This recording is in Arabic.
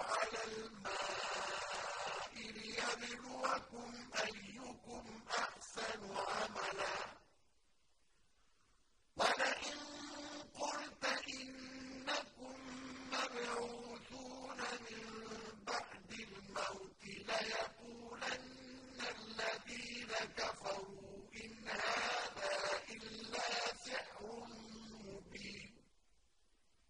على الماء ليبلوكم